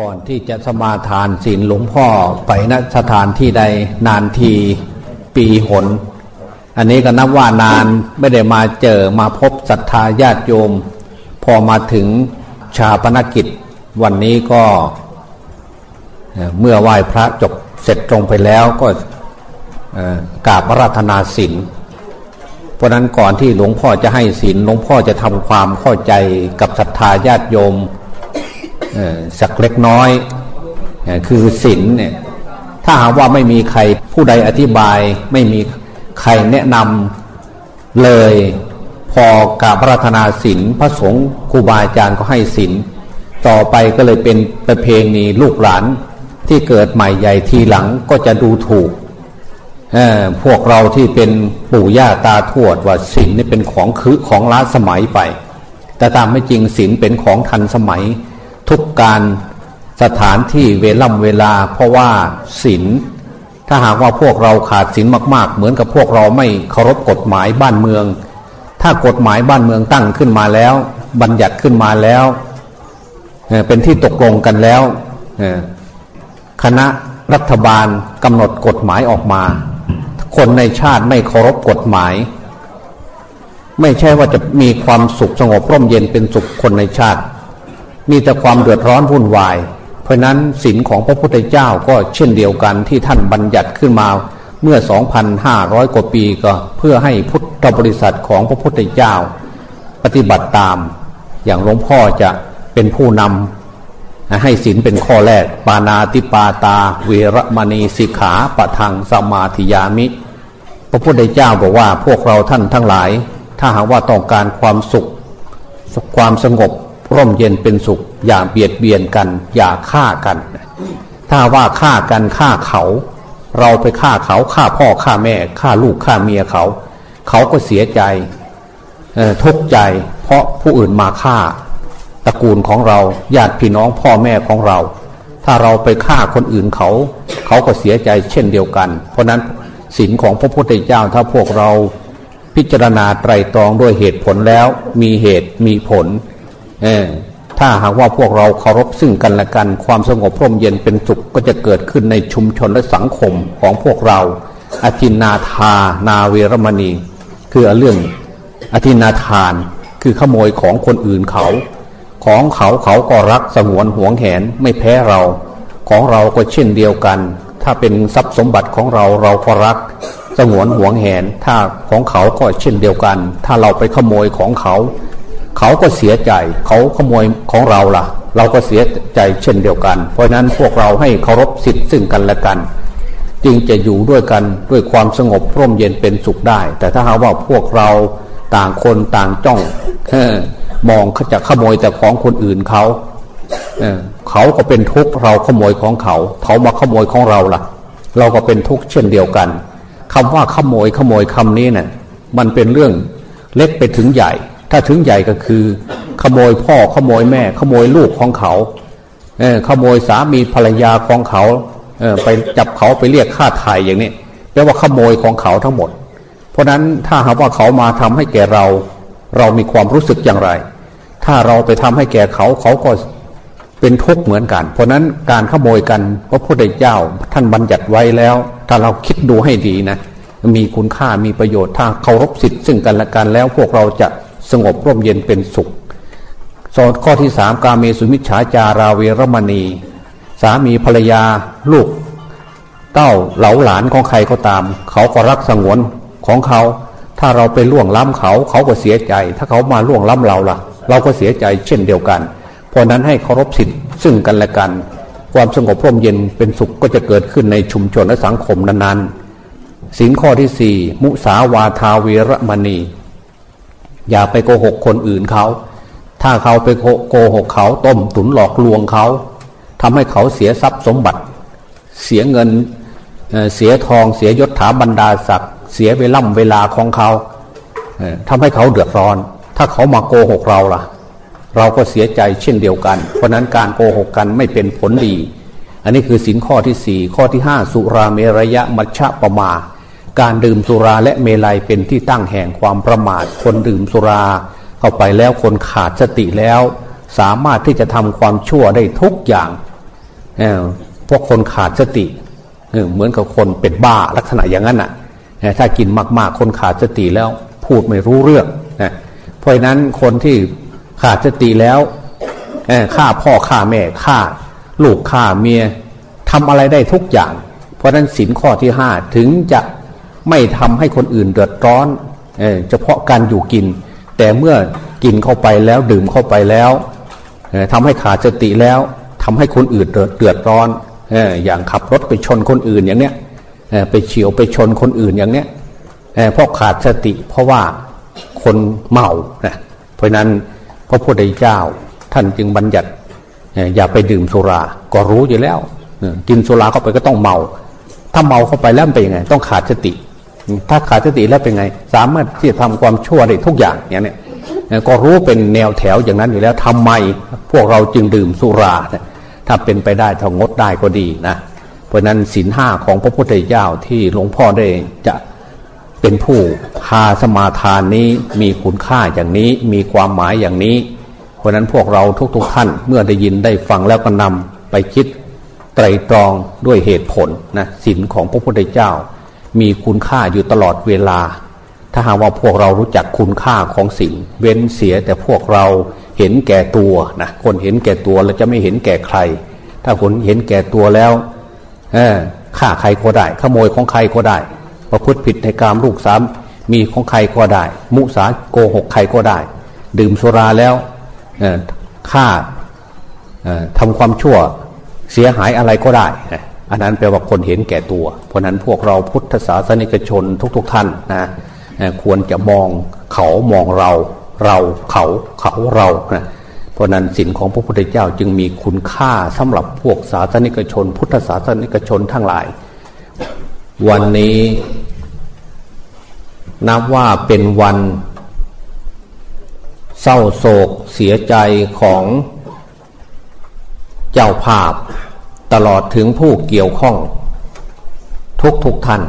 ก่อนที่จะสมาทานศีลหลวงพ่อไปณสถานที่ใดนานทีปีหน อันนี้ก็นับว่านานไม่ได้มาเจอมาพบศรัทธาญาติโยม พอมาถึงชาปนกิจ วันนี้ก็เมื่อไหว้พระจบเสร็จตรงไปแล้วก็กราบระราธนาศีลเพราะนั้นก่อนที่หลวงพ่อจะให้ศีลหลวงพ่อจะทำความเข้าใจกับศรัทธาญาติโยม สักเล็กน้อยคือศีลเนี่ยถ้าหากว่าไม่มีใครผู้ใดอธิบาย ไม่มีใครแนะนำเลย พอกาบรัตนาศีลพระสงฆ์ครูบาอาจารย์ก็ให้ศีลต่อไปก็เลยเป็นประเพณีลูกหลานที่เกิดใหม่ใหญ่ทีหลังก็จะดูถูกพวกเราที่เป็นปู่ย่าตาทวดว่าศีลนี่เป็นของคือของล้าสมัยไป แต่ตามไม่จริงศีลเป็นของทันสมัย ทุกการสถานที่เวล่ำเวลา เพราะว่าศีลถ้าหากว่าพวกเราขาดศีลมาก ๆ เหมือนกับพวกเราไม่เคารพกฎหมายบ้านเมือง ถ้ากฎหมายบ้านเมืองตั้งขึ้นมาแล้ว บัญญัติขึ้นมาแล้ว เป็นที่ตกลงกันแล้วคณะรัฐบาลกำหนดกฎหมายออกมา คนในชาติไม่เคารพกฎหมาย ไม่ใช่ว่าจะมีความสุขสงบร่มเย็นเป็นสุขคนในชาติ มีแต่ความเดือดร้อนวุ่นวาย เพราะนั้นศีลของพระพุทธเจ้าก็เช่นเดียวกันที่ท่านบัญญัติขึ้นมาเมื่อ 2,500 กว่าปีก็เพื่อให้พุทธบริษัทของพระพุทธเจ้า ปฏิบัติตาม อย่างหลวงพ่อจะเป็นผู้นำให้ศีลเป็นข้อแรก ปานาติปาตา เวรมณีสิกขาปะทังสมาธิยามิ พระพุทธเจ้าบอกว่าพวกเราท่านทั้งหลาย ถ้าหากว่าต้องการความสุข ความสงบ ร่มเย็นเป็นสุข อย่าเบียดเบียนกัน อย่าฆ่ากัน ถ้าว่าฆ่ากันฆ่าเขา เราไปฆ่าเขาฆ่าพ่อฆ่าแม่ฆ่าลูกฆ่าเมียเขา เขาก็เสียใจทุกข์ใจ เพราะผู้อื่นมาฆ่าตระกูลของเราญาติพี่น้องพ่อแม่ของเรา ถ้าเราไปฆ่าคนอื่นเขา เขาก็เสียใจเช่นเดียวกัน เพราะนั้นศีลของพระพุทธเจ้าถ้าพวกเราพิจารณาไตรตรองด้วยเหตุผลแล้ว มีเหตุมีผล ถ้าหากว่าพวกเราเคารพซึ่งกันและกัน ความสงบพร่มเย็นเป็นสุขก็จะเกิดขึ้นในชุมชนและสังคมของพวกเราอธินาทานาเวรมณี คือเรื่องอธินาทานคือขโมยของคนอื่นเขา ของเขาเขาก็รักสงวนห่วงแหนไม่แพ้เรา ของเราก็เช่นเดียวกัน ถ้าเป็นทรัพย์สมบัติของเราเราก็รักสงวนห่วงแหน ถ้าของเขาก็เช่นเดียวกัน ถ้าเราไปขโมยของเขา เขาก็เสียใจ เขาขโมยของเราล่ะ เราก็เสียใจเช่นเดียวกัน เพราะนั้นพวกเราให้เคารพสิทธิ์ซึ่งกันและกัน จึงจะอยู่ด้วยกันด้วยความสงบร่มเย็นเป็นสุขได้ แต่ถ้าหากว่าพวกเราต่างคนต่างจ้องมองจะขโมยแต่ของคนอื่นเขาเเขาก็เป็นทุกข์เราขโมยของเขา เขามาขโมยของเราล่ะ เราก็เป็นทุกข์เช่นเดียวกันคำว่าขโมยขโมยคำนี้เนะ่ยมันเป็นเรื่องเล็กไปถึงใหญ่ ถ้าถึงใหญ่ก็คือ ขโมยพ่อขโมยแม่ ขโมยลูกของเขาเออขโมยสามีภรรยาของเขาเออไปจับเขาไปเรียกค่าไถ่อย่างนี้แปลว่าขโมยของเขาทั้งหมด เพราะนั้นถ้าหากว่าเขามาทำให้แก่เรา เรามีความรู้สึกอย่างไร ถ้าเราไปทำให้แก่เขาเขาก็เป็นทุกข์เหมือนกัน เพราะนั้นการขโมยกันพระพุทธเจ้าท่านบัญญัติไว้แล้ว ถ้าเราคิดดูให้ดีนะ มีคุณค่ามีประโยชน์ถ้าเคารพสิทธิ์ซึ่งกันและกันแล้วพวกเราจะ สงบร่มเย็นเป็นสุขสอนข้อที่สามกาเมสุมิชฌาจาราเวรมณี สามีภรรยาลูก เต้าเหลาหลานของใครก็ตาม เขาก็รักสงวนของเขา ถ้าเราไปล่วงล้ำเขาเขาก็เสียใจ ถ้าเขามาล่วงล้ำเราล่ะ เราก็เสียใจเช่นเดียวกัน เพราะนั้นให้เคารพสิทธิ์ซึ่งกันและกัน ความสงบร่มเย็นเป็นสุขก็จะเกิดขึ้นในชุมชนและสังคมนั้นๆสินข้อที่สี่มุสาวาทาเวรมณี อย่าไปโกหกคนอื่นเขา ถ้าเขาไปโกหกเขาต้มตุนหลอกลวงเขาทำให้เขาเสียทรัพย์สมบัติ เสียเงินเสียทองเสียยศถาบรรดาศักดิ์เสียเวล่ำเวลาของเขาทำให้เขาเดือดร้อน ถ้าเขามาโกหกเราล่ะ เราก็เสียใจเช่นเดียวกัน เพราะนั้นการโกหกกันไม่เป็นผลดี อันนี้คือสินข้อที่สี่ข้อที่ห้าสุราเมรยะมัชฌะปมา การดื่มสุราและเมลัยเป็นที่ตั้งแห่งความประมาท คนดื่มสุราเข้าไปแล้วคนขาดสติแล้ว สามารถที่จะทำความชั่วได้ทุกอย่างพวกคนขาดสติเหมือนกับคนเป็นบ้าลักษณะอย่างนั้นอะถ้ากินมากๆ คนขาดสติแล้วพูดไม่รู้เรื่องเพราะนั้นคนที่ขาดสติแล้วฆ่าพ่อฆ่าแม่ฆ่าลูกฆ่าเมียทำอะไรได้ทุกอย่าง เพราะนั้นสินข้อที่ห้าถึงจะ ไม่ทำให้คนอื่นเดือดร้อนเอเฉพาะการอยู่กิน แต่เมื่อกินเข้าไปแล้วดื่มเข้าไปแล้วทำให้ขาดสติแล้วทำให้คนอื่นเดือดร้อนอย่างขับรถไปชนคนอื่นอย่างเนี้ยไปเฉียวไปชนคนอื่นอย่างเนี้ยเพราะขาดสติเพราะว่าคนเมานะเพราะนั้นพระพุทธเจ้าท่านจึงบัญญัติอย่าไปดื่มสุรา ก็รู้อยู่แล้ว กินสุราเข้าไปก็ต้องเมา ถ้าเมาเข้าไปแล้วเป็นยังไง ต้องขาดสติ ถ้าขาดสติแล้วเป็นไง สามารถที่จะทำความชั่วได้ทุกอย่างอย่างนี้ก็รู้เป็นแนวแถวอย่างนั้นอยู่แล้วทำไมพวกเราจึงดื่มสุรา ถ้าเป็นไปได้ถ้างดได้ก็ดีนะเพราะนั้นศีลห้าของพระพุทธเจ้าที่หลวงพ่อได้จะเป็นผู้พาสมาทานนี้มีคุณค่าอย่างนี้มีความหมายอย่างนี้ เพราะนั้นพวกเราทุกๆทท่านเมื่อได้ยินได้ฟังแล้วก็นำไปคิดไตรตรองด้วยเหตุผลนะศีลของพระพุทธเจ้า มีคุณค่าอยู่ตลอดเวลา ถ้าหากว่าพวกเรารู้จักคุณค่าของศีลเว้นเสียแต่พวกเราเห็นแก่ตัวนะคนเห็นแก่ตัวเราจะไม่เห็นแก่ใคร ถ้าคนเห็นแก่ตัวแล้วฆ่าใครก็ได้ ขโมยของใครก็ได้ ประพฤติผิดในกามลูกสามมีของใครก็ได้ มุสาโกหกใครก็ได้ ดื่มสุราแล้วฆ่าทำความชั่วเสียหายอะไรก็ได้ อันนั้นแปลว่าคนเห็นแก่ตัว เพราะนั้นพวกเราพุทธศาสนิกชนทุก ๆทท่านนะควรจะมองเขามองเรา เราเขาเขาเรานะเพราะนั้นศีลของพระพุทธเจ้าจึงมีคุณค่าสำหรับพวกศาสนิกชน พุทธศาสนิกชนทั้งหลาย วันนี้นับว่าเป็นวันเศร้าโศกเสียใจของเจ้าภาพ ตลอดถึงผู้เกี่ยวข้อง ทุกทุกท่าน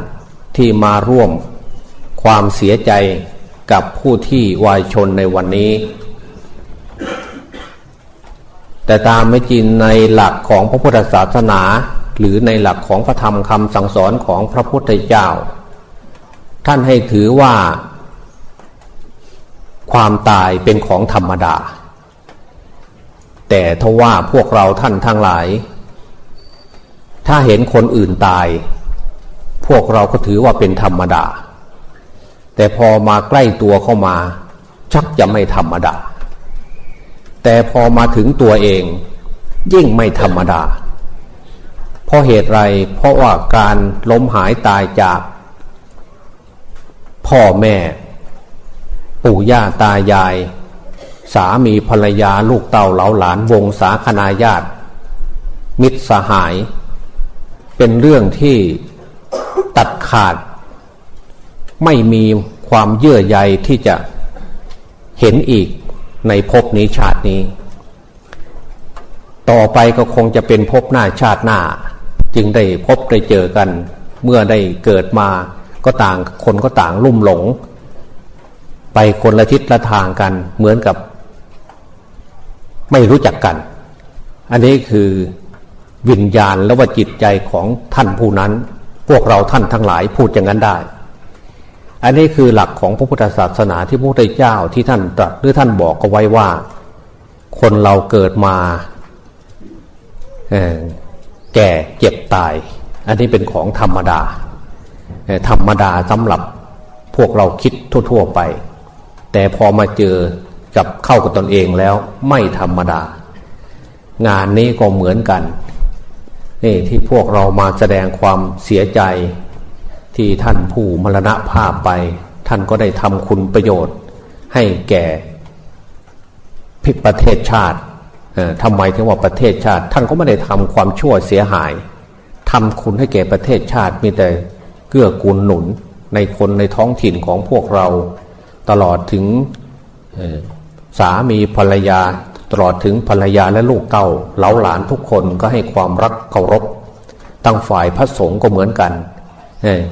ที่มาร่วมความเสียใจกับผู้ที่วายชนในวันนี้ แต่ตามไม่จริงในหลักของพระพุทธศาสนา หรือในหลักของพระธรรมคำสั่งสอนของพระพุทธเจ้า ท่านให้ถือว่า ความตายเป็นของธรรมดา แต่ทว่าพวกเราท่านทั้งหลาย ถ้าเห็นคนอื่นตาย พวกเราก็ถือว่าเป็นธรรมดา แต่พอมาใกล้ตัวเข้ามา ชักจะไม่ธรรมดา แต่พอมาถึงตัวเอง ยิ่งไม่ธรรมดา เพราะเหตุไรเพราะว่าการล้มหายตายจาก พ่อแม่ ปู่ย่าตายาย สามีภรรยาลูกเต่าเหลาหลานวงสาคนาญาติ มิตรสหาย เป็นเรื่องที่ตัดขาด ไม่มีความเยื่อใยที่จะเห็นอีกในภพนี้ชาตินี้ ต่อไปก็คงจะเป็นภพหน้าชาติหน้า จึงได้พบได้เจอกัน เมื่อได้เกิดมาก็ต่างคนก็ต่างลุ่มหลง ไปคนละทิศละทางกันเหมือนกับ ไม่รู้จักกัน อันนี้คือ วิญญาณและว่าจิตใจของท่านผู้นั้น พวกเราท่านทั้งหลายพูดอย่างนั้นได้ อันนี้คือหลักของพระพุทธศาสนาที่พระพุทธเจ้าที่ท่านตรัสหรือท่านบอกเอาไว้ว่า คนเราเกิดมาแก่เจ็บตาย อันนี้เป็นของธรรมดา ธรรมดาสำหรับพวกเราคิดทั่ว ๆไป แต่พอมาเจอกับเข้ากับตนเองแล้วไม่ธรรมดา งานนี้ก็เหมือนกัน นี่ที่พวกเรามาแสดงความเสียใจที่ท่านผู้มรณภาพไป ท่านก็ได้ทำคุณประโยชน์ ให้แก่พิประเทศชาติทำไมถึงว่าประเทศชาติ ท่านก็ไม่ได้ทำความชั่วเสียหายทำคุณให้แก่ประเทศชาติมีแต่เกื้อกูลหนุนในคนในท้องถิ่นของพวกเรา ตลอดถึงสามีภรรยา ตลอดถึงภรรยาและลูกเต้าเหลาหลานทุกคนก็ให้ความรักเคารพตั้งฝ่ายพระสงฆ์ก็เหมือนกัน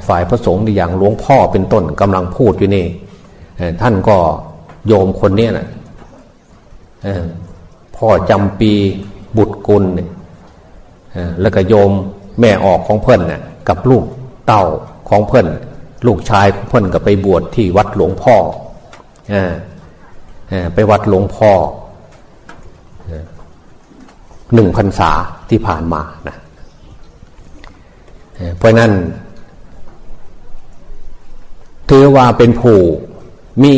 ฝ่ายพระสงฆ์อย่างหลวงพ่อเป็นต้นกำลังพูดอยู่นี่ท่านก็โยมคนนี้นะพ่อจำปีบุตรกุลแล้วก็โยมแม่ออกของเพื่อนเนี่ยกับลูกเต่าของเพื่อนลูกชายของเพื่อนก็ไปบวชที่วัดหลวงพ่อไปวัดหลวงพ่อ หนึ่งพรรษาที่ผ่านมานะเพราะนั้นถือว่าเป็นผู้มี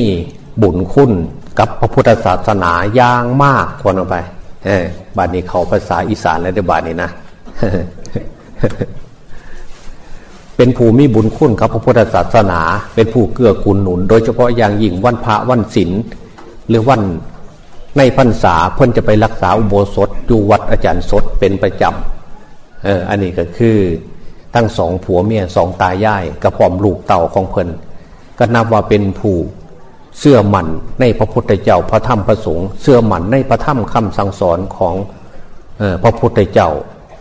บุญคุณกับพระพุทธศาสนาอย่างมากคนออกไปบาดนี้เขาภาษาอีสานแล้วเดี๋ยวบาดนี้นะ เป็นผู้มีบุญคุณกับพระพุทธศาสนา เป็นผู้เกื้อกูลหนุน โดยเฉพาะอย่างยิ่งวันพระวันศีลหรือวัน ในพรรษาเพิ่นจะไปรักษาอุโบสถอยู่วัดอาจารย์สดเป็นประจำเอออันนี้ก็คือทั้งสองผัวเมียสองตายายกระพร้อมลูกเต่าของเพิ่นก็นับว่าเป็นผู้เสื่อมันในพระพุทธเจ้าพระธรรมพระสงฆ์เสื่อมันในพระธรรมคำสั่งสอนของพระพุทธเจ้า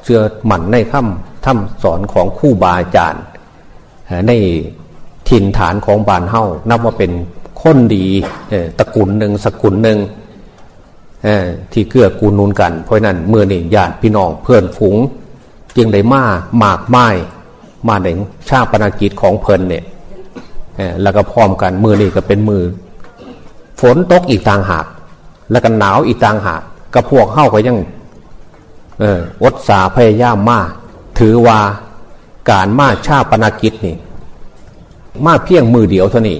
เสื่อมันในคำธรรมสอนของคู่บาอาจารย์ในถิ่นฐานของบานเฮ้านับว่าเป็นคนดีตระกูลหนึ่งสกุลหนึ่ง ที่เกื้อกูลนุนกัน เพราะนั้นเมื่อนี่ญาติพี่น้องเพื่อนฝูง จึงได้มาหมากไม้มาหนึ่งชาปนากิจของเพลินเนี่ยแล้วก็พร้อมกันมือนี่ก็เป็นมือ ฝนตกอีกต่างหาก แล้วก็หนาวอีกต่างหากก็พวกเข้าก็ยังเอออดสาพยายามมาถือว่าการมาชาปนากิจนี่ มาเพียงมือเดียวเท่านี้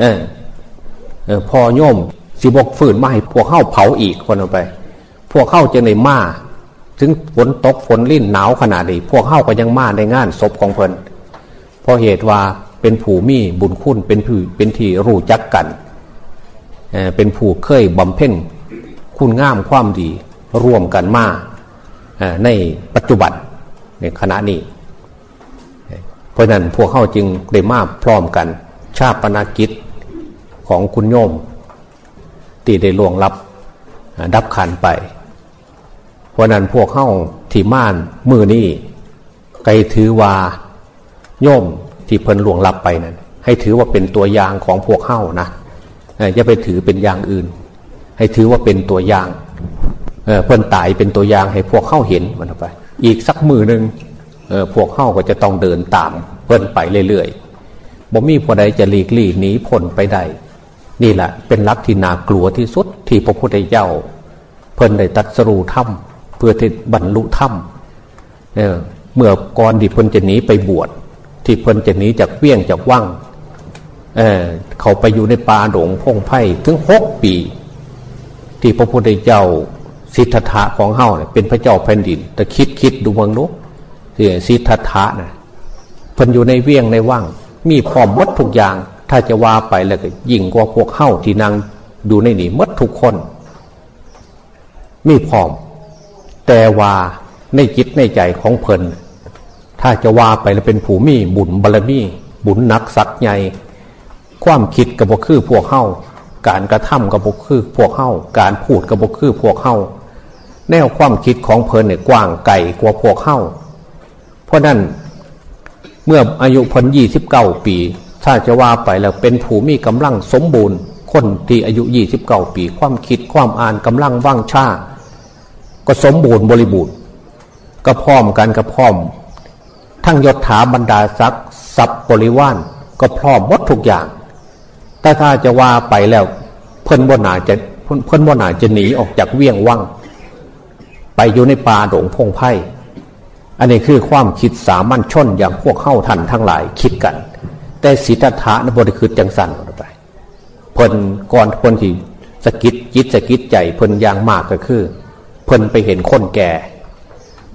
เออพอโยม สิบกฝืนมาให้พวกเข้าเผาอีกคนไป พวกเข้าจะในมาถึงฝนตกฝนลิ่นหนาวขนาดนี้พวกเข้าก็ยังมาในงานศพของเพลินเพราะเหตุว่าเป็นผู้มีบุญคุณเป็นผู้เป็นที่รู้จักกันเเป็นผู้เคยบำเพ็ญคุณงามความดีร่วมกันมาในปัจจุบันในขณะนี้ เพราะนั้นพวกเข้าจึงได้มาพร้อมกัน ชาปนากิจของคุณโยม ตีได้ล่วงลับดับขันไป เพราะนั้นพวกเข้าที่ม่านมือนี้ไกถือว่าโยมที่เพิ่นล่วงลับไปนั้นให้ถือว่าเป็นตัวอย่างของพวกเข้านะอย่าไปถือเป็นอย่างอื่น ให้ถือว่าเป็นตัวอย่างเพิ่นตายเป็นตัวอย่างให้พวกเข้าเห็นมันไป อีกสักมือหนึ่งพวกเข้าก็จะต้องเดินตามเพิ่นไปเรื่อยๆบ่มีผู้ใดจะหลีกลี่หนีพ้นไปได้ นี่แหละเป็นลักที่น่ากลัวที่สุดที่พระพุทธเจ้า เพิ่นได้ตัดสรูถ้ำเพื่อที่บรรลุถ้ำเเมื่อก่อนที่เพิ่นจะหนีไปบวชที่เพิ่นจะหนีจากเวียงจากว่างเเขาไปอยู่ในป่าหลงพงไพ่ถึงหกปี ที่พระพุทธเจ้าสิทธัตถะของเฮาเนี่ยเป็นพระเจ้าแผ่นดิน แต่คิดคิดดูเมืองนุ๊กสิทธัตถะนะเพิ่นอยู่ในเวียงในว่างมีพร้อมวัดทุกอย่าง ถ้าจะว่าไปแล้วก็ยิ่งกว่าพวกเข้าที่นางดูในนี่มัดทุกคน มีพร้อม แต่ว่าในจิตในใจของเพลินถ้าจะว่าไปแล้วเป็นผู้มีบุญบารมีบุญนักสักใหญ่ความคิดกับบกคือพวกเข้าการกระทำกับบกคือพวกเข้าการพูดกับบกคือพวกเข้าแนวความคิดของเพลินเนี่ยกว้างไกลกว่าพวกเข้าเพราะนั้นเมื่ออายุพันยี่สิบเก้าปี ถ้าจะว่าไปแล้วเป็นผู้มีกำลังสมบูรณ์ คนที่อายุยี่สิบเก้าปี ความคิดความอ่านกำลังว่างชาก็สมบูรณ์บริบูรณ์ ก็พร้อมกันก็พร้อม ทั้งยศถาบรรดาศักดิ์ทรัพย์บริวารก็พร้อมหมดทุกอย่าง แต่ถ้าจะว่าไปแล้วเพิ่นบ่นาจะเพิ่นบ่นาจะหนีออกจากเวียงว่างไปอยู่ในป่าโด่งพงไพ่อันนี้คือความคิดสามัญชนอย่างพวกเข้าทันทั้งหลายคิดกัน แต่สิทธัตถะนบริคือจังสันไปเพิ่นก่อนเพิ่นที่สกิดจิตสกิดใจเพิ่นยางมากก็คือเพิ่นไปเห็นคนแก่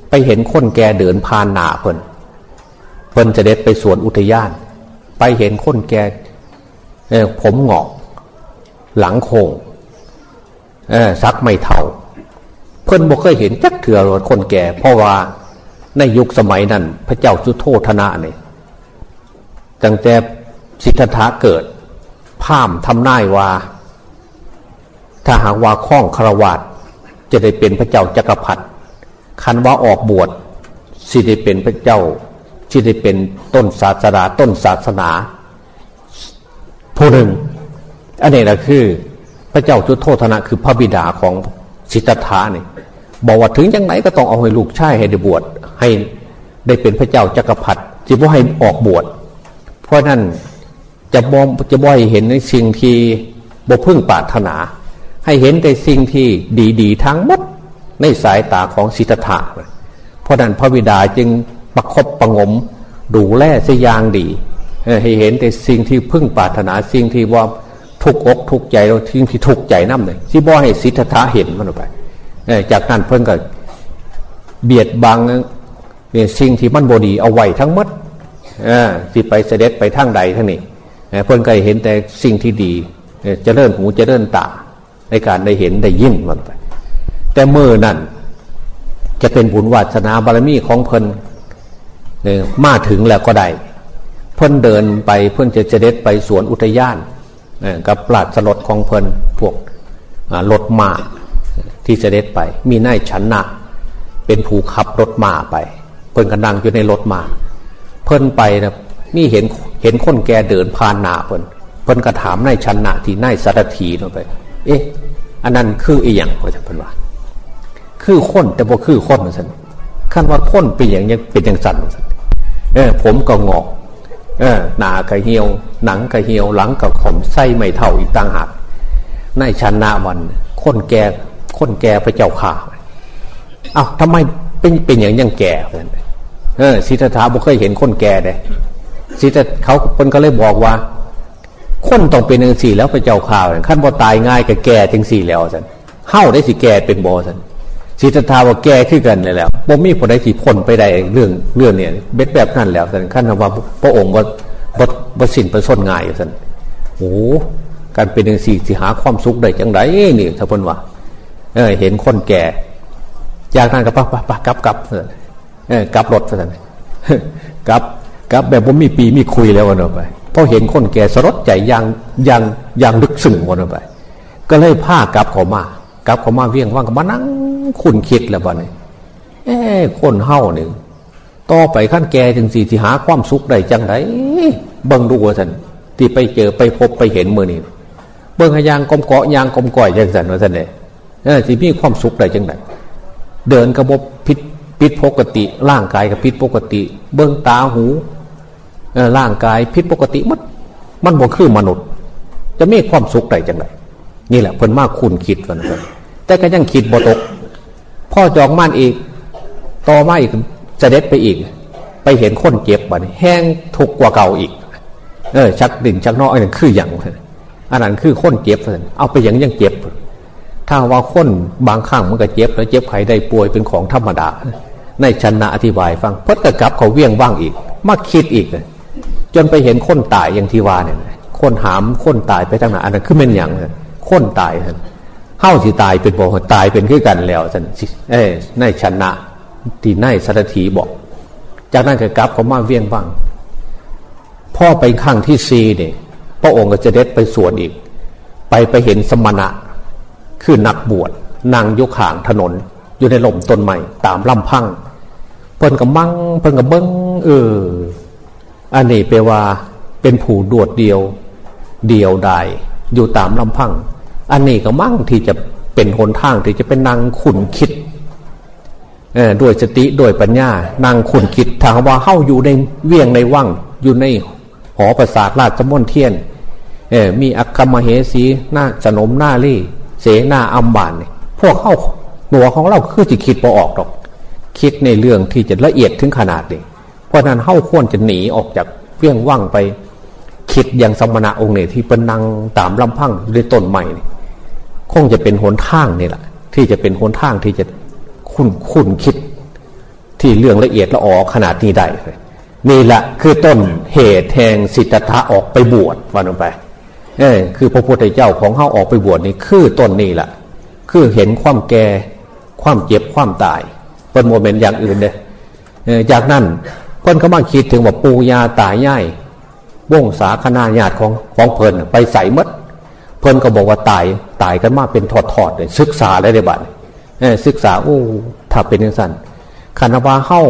ไปเห็นคนแก่เดินผ่านหนาเพิ่นเพิ่นจะเด็ดไปสวนอุทยาน ไปเห็นคนแก่ผมหงอก หลังโคงซักไม่เท่า เพิ่นบอกเคยเห็นจักเถื่อคนแก่ เพราะว่าในยุคสมัยนั้น พระเจ้าสุโธธนะเนี่ย ตั้งแต่สิทธัตถะเกิดพามทำนายว่า ถ้าหากว่าข้องคารวาดจะได้เป็นพระเจ้าจักรพรรดิคันว่าออกบวชสิได้เป็นพระเจ้าที่ได้เป็นต้นศาสนาต้นศาสนา ผู้หนึ่งอันนี้นะคือ พระเจ้าจุโทธนะคือพระบิดาของสิทธัตถะนี่บอกว่าถึงยังไงก็ต้องเอาให้ลูกชายให้ได้บวชให้ได้เป็นพระเจ้าจักรพรรดิจะบ่ให้ออกบวช เพราะนั้นจะมองจะบ่อยเห็นในสิ่งที่บ่พึ่งปรารถนา ให้เห็นแต่สิ่งที่ดีๆทั้งหมดในสายตาของสิทธะเพราะนั้นพระวิดาจึงประครบประงมดูแลสยางดี ให้เห็นแต่สิ่งที่พึ่งปรารถนาสิ่งที่ว่าทุกอกทุกใจเราทิ้งที่ทุกใจน้ำเลยที่บ่ให้สิทธะเห็นมันออกไปจากนั้นเพิ่งก็เบียดบังเนี่ยสิ่งที่มันบดีเอาไว้ทั้งหมด ที่ไปเสด็จไปทางใดทั้งนี้เพิ่อนก็เห็นแต่สิ่งที่ดีจะเริ่มหูจะเริ่มตาในการได้เห็นได้ยินมันไป แต่เมื่อนั้นจะเป็นบุญวาสนาบารมีของเพิ่นมาถึงแล้วก็ได้เพิ่นเดินไปเพิ่นจะเสด็จไปสวนอุทยานกับปราดสลดของเพิ่นพวกรถม้าที่เสด็จไป มีนายชันนะเป็นผู้ขับรถม้าไป เพิ่นก็นั่งอยู่ในรถม้า เพิ่นไปนะมีเห็นเห็นคนแกเดินผ่านหนาเพิ่นเพิ่นก็ถามนายชันนะที่นายสารถีลงไป เอ๊ะ อันนั้นคืออีหยังก็จะเพิ่นว่า คือคนแต่บ่คือคนสันขั้นว่าคนเป็นอย่างยังเป็นอย่างสันสันเออผมก็งอก เออหนากระเหี่ยว หนังกระเหี่ยวหลังกับขมไส้ไม่เท่าอีกต่างหากนายชันนาวันคนแก่คนแก่พระเจ้าข่าอ้าวทำไมเป็นเป็นอย่างยังแก่เเออสิทธาบุเคยเห็นคนแก่เลยสิทธเขาคนก็เลยบอกว่า คนต้องเป็นอย่งสี่แล้วพระเจ้าข่าวขั้นบ่ตายง่ายกับแก่จังสี่แล้วสันเฮ้าได้สิแก่เป็นบอสันสิทธาว่าแก่ขึ้นกันเลยแล้วบ่มีผลได้สิพ้นไปได้เรื่องเรื่องเนี่ยเบ็ดแบบนั้นแล้วสันขั้นว่าพระองค์ว่าบดบดสินประสนง่ายสันโอ้การเป็นอย่งสี่สิหาความสุขได้จังไรนี่ถ้าพ้นว่าเออเห็นคนแก่จากนั้นก็ปะปะปะกลับกลับ เออกลับรถซะนั่นกลับกลับแบบว่ามีปีมีคุยแล้ววันออกไปพอเห็นคนแก่สลดใจยังยังยังลึกซึ้งวันออกไป ก็เลยผ้ากลับเขามากลับเขามาเวียงว่างก็มานั่งคุณคิดแล้วบ้านี้เอ้คนเฮ้าหนึ่งต่อไปขั้นแก่จึงสี่ที่หาความสุขได้จังไรเบิ่งดูว่าท่านที่ไปเจอไปพบไปเห็นมือนี่เบิ่งหยางกลมเกาะยางกลมก่อยจังสันว่าท่านเนี่ยที่มีความสุขได้จังไรเดินกระบบพิษ พิษปกติ ร่างกายกับพิษปกติ เบื้องตาหูร่างกายพิษปกติมันมันบ่คือมนุษย์ จะมีความสุขได้จังไรนี่แหละเพิ่นมากคุณคิดกันเลยแต่ก็ยังคิดบ่ตก พ่อจองมั่นอีก ต่อมาอีกจะเด็ดไปอีก ไปเห็นคนเจ็บบัดแห้งทุกกว่าเก่าอีก เออ ชักดิ่งชักนอกอันนั้นคืออย่างอันนั้นคือคนเจ็บเอาไปอย่างยังเจ็บถ้าว่าคนบางข้างมันก็เจ็บแล้วเจ็บไข้ได้ป่วยเป็นของธรรมดา ในชนนาอธิบายฟังพดกระกับเขาเวี่ยงว่างอีก มาคิดอีก จนไปเห็นคนตายอย่างที่ว่าเนี่ยคนหามคนตายไปทางไหนอันนั้นคือเป็นอย่างคนตายเฮ้าที่ตายเป็นบอกตายเป็นขึ้นกันแล้วสันเอ้ในชนนาที่ในสารถีบอก จากนั้นก็กลับเขามาเวี่ยงว่างพ่อไปข้างที่ซีเนี่ยพระองค์ก็จะเด็ดไปสวนอีก ไปไปเห็นสมณะ คือนักบวชนางยกขางถนน อยู่ในหล่มต้นใหม่ตามลำพัง เพิ่นกับมั่งเพิ่นกับเบิ้งเอออันนี้แปลว่าเป็นผู้โดดเดียว เดียวดายอยู่ตามลำพัง อันนี้ก็มั่งที่จะเป็นหนทางที่จะเป็นนางขุนคิดเออด้วยสติด้วยปัญญานางขุนคิดถ้าว่าเข้าอยู่ในเวียงในว่างอยู่ในหอประสาทราชมนเทียนเออมีอัคคมเหสีหน้าสนมหน้ารี่ เสนาอัมบานพวกเข้าหนัวของเราคือจะคิดพอออกหรอก คิดในเรื่องที่จะละเอียดถึงขนาดนี้เพราะนั้นเข้าควรจะหนีออกจากเพี้ยงว่างไป คิดอย่างสมณะองค์เนี่ยที่เป็นนางตามลำพังด้วยต้นใหม่คงจะเป็นหนทางนี่แหละที่จะเป็นหนทางที่จะคุ้นคุ้นคิด ที่เรื่องละเอียดละออขนาดนี้ได้นี่แหละคือต้นเหตุแห่งสิทธะออกไปบวชวันลงไปเออคือพระพุทธเจ้าของเขาออกไปบวชนี่คือต้นนี่แหละคือเห็นความแก่ความเจ็บความตาย เป็นโมเมนต์อย่างอื่นเลยจากนั้นคนเขามาคิดถึงว่าปูยาตายย่ายวงสาคณาญาติของของเพลินไปใส่มดเพลินก็บอกว่าตายตายกันมาเป็นถอดถอดเลยศึกษาได้ในบัตรศึกษาโอ้ถ้าเป็นอย่างนั้นคานวาเข้า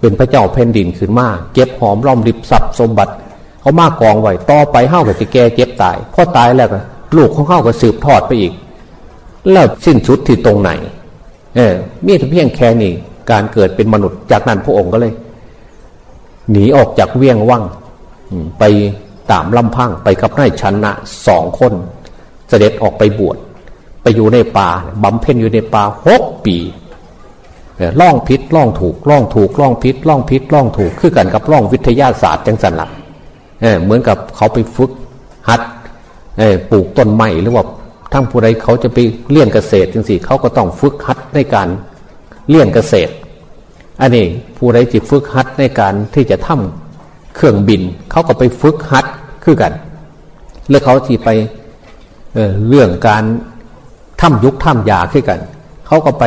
เป็นพระเจ้าแผ่นดินขึ้นมาเก็บหอมรอมริบสับสมบัติเขามากกองไว้ต่อไปเฮ้ากับจะแก่เจ็บตายพอตายแล้วลูกของเฮ้าก็สืบทอดไปอีก แล้วสิ้นสุดที่ตรงไหน เออมีแต่เพียงแค่นี้การเกิดเป็นมนุษย์จากนั้นพระองค์ก็เลย หนีออกจากเวียงว่างไปตามลำพังไปกับนายชนะสองคน เสด็จออกไปบวชไปอยู่ในป่าบำเพ็ญอยู่ในป่าหกปีล่องพิษล่องถูกล่องถูกล่องพิษล่องพิษล่องถูกคือกันกับล่องวิทยาศาสตร์จังสันหลักเหมือนกับเขาไปฝึกหัดปลูกต้นไม้หรือว่า ทั้งผู้ใดเขาจะไปเลี้ยงเกษตรจังสิเขาก็ต้องฝึกหัดในการเลี้ยงเกษตร อันนี้ผู้ใดจิตฝึกหัดในการที่จะทำเครื่องบิน เขาก็ไปฝึกหัดคือกัน แล้วเขาที่ไปเเรื่องการทำยุคทำยาขึ้นกัน เขาก็ไป